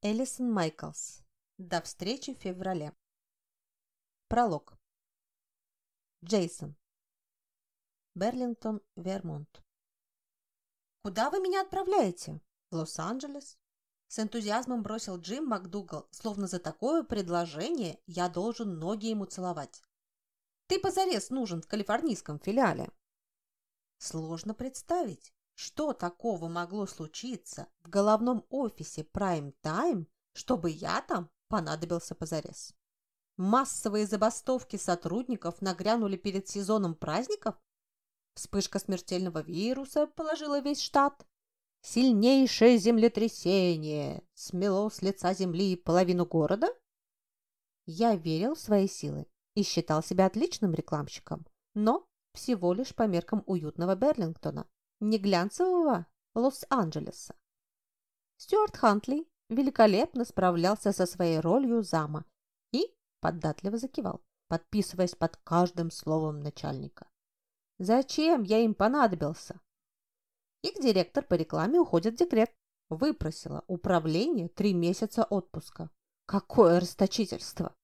Элисон Майклс. До встречи в феврале. Пролог. Джейсон. Берлингтон, Вермонт. «Куда вы меня отправляете?» «В Лос-Анджелес». С энтузиазмом бросил Джим МакДугал, словно за такое предложение я должен ноги ему целовать. «Ты позарез нужен в калифорнийском филиале». Сложно представить, что такого могло случиться в головном офисе Prime Time, чтобы я там понадобился позарез? Массовые забастовки сотрудников нагрянули перед сезоном праздников? Вспышка смертельного вируса положила весь штат? Сильнейшее землетрясение смело с лица земли половину города? Я верил в свои силы и считал себя отличным рекламщиком, но всего лишь по меркам уютного Берлингтона не глянцевого Лос-Анджелеса. Стюарт Хантли великолепно справлялся со своей ролью зама и поддатливо закивал, подписываясь под каждым словом начальника. Зачем я им понадобился? Их директор по рекламе уходит в декрет. Выпросила управление три месяца отпуска. Какое расточительство!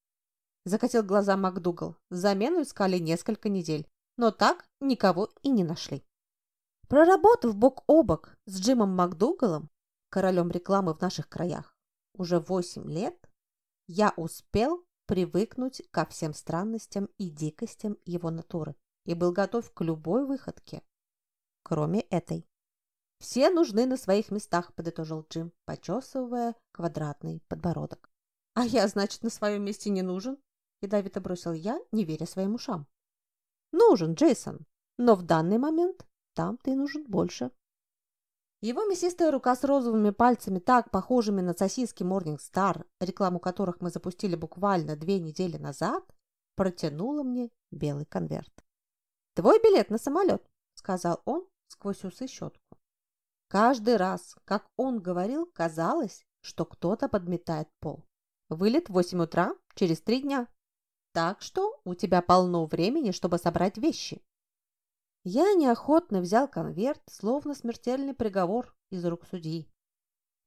Закатил глаза МакДугал. Замену искали несколько недель, но так никого и не нашли. Проработав бок о бок с Джимом МакДугалом, королем рекламы в наших краях, уже 8 лет, я успел привыкнуть ко всем странностям и дикостям его натуры и был готов к любой выходке, кроме этой. «Все нужны на своих местах», – подытожил Джим, почесывая квадратный подбородок. «А я, значит, на своем месте не нужен?» – ядовито бросил я, не веря своим ушам. «Нужен, Джейсон, но в данный момент там ты нужен больше. Его мясистая рука с розовыми пальцами, так похожими на сосиски Morning Star, рекламу которых мы запустили буквально две недели назад, протянула мне белый конверт. «Твой билет на самолет», — сказал он сквозь усы щетку. Каждый раз, как он говорил, казалось, что кто-то подметает пол. Вылет в 8 утра через три дня. Так что у тебя полно времени, чтобы собрать вещи. Я неохотно взял конверт, словно смертельный приговор из рук судьи.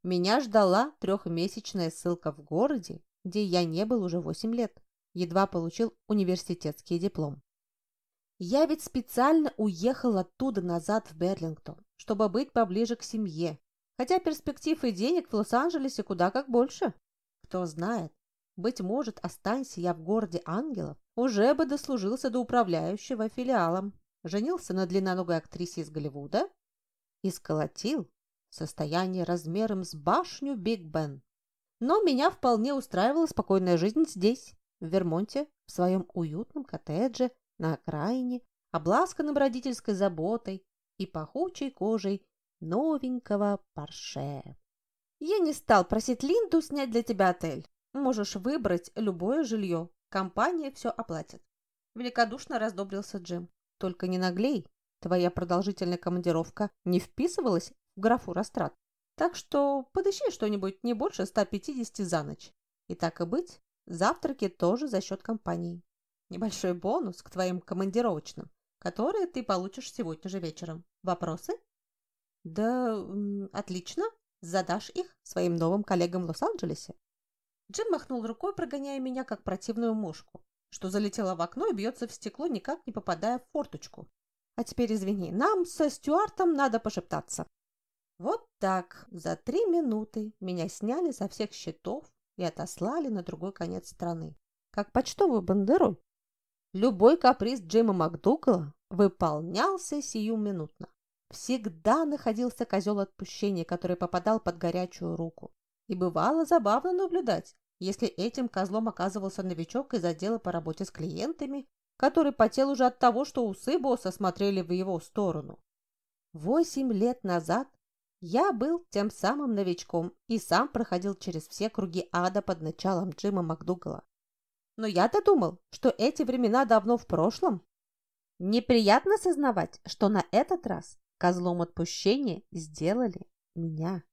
Меня ждала трехмесячная ссылка в городе, где я не был уже восемь лет, едва получил университетский диплом. Я ведь специально уехал оттуда назад в Берлингтон, чтобы быть поближе к семье, хотя перспектив и денег в Лос-Анджелесе куда как больше. Кто знает, быть может, останься я в городе ангелов, уже бы дослужился до управляющего филиалом женился на длинноногой актрисе из Голливуда и сколотил состояние размером с башню Биг Бен. Но меня вполне устраивала спокойная жизнь здесь, в Вермонте, в своем уютном коттедже на окраине, обласканном родительской заботой и пахучей кожей новенького парше. Я не стал просить Линду снять для тебя отель. Можешь выбрать любое жилье. Компания все оплатит. Великодушно раздобрился Джим. Только не наглей. Твоя продолжительная командировка не вписывалась в графу растрат. Так что подыщи что-нибудь не больше 150 за ночь. И так и быть, завтраки тоже за счет компании. Небольшой бонус к твоим командировочным, которые ты получишь сегодня же вечером. Вопросы? Да, отлично. Задашь их своим новым коллегам в Лос-Анджелесе. Джим махнул рукой, прогоняя меня, как противную мушку что залетела в окно и бьется в стекло, никак не попадая в форточку. А теперь извини, нам со Стюартом надо пошептаться. Вот так, за три минуты меня сняли со всех счетов и отослали на другой конец страны, как почтовую бандероль. Любой каприз Джима МакДугала выполнялся сиюминутно. Всегда находился козел отпущения, который попадал под горячую руку. И бывало забавно наблюдать, если этим козлом оказывался новичок из отдела по работе с клиентами, который потел уже от того, что усы босса смотрели в его сторону. Восемь лет назад я был тем самым новичком и сам проходил через все круги ада под началом Джима МакДугала. Но я-то думал, что эти времена давно в прошлом. Неприятно сознавать, что на этот раз козлом отпущения сделали меня.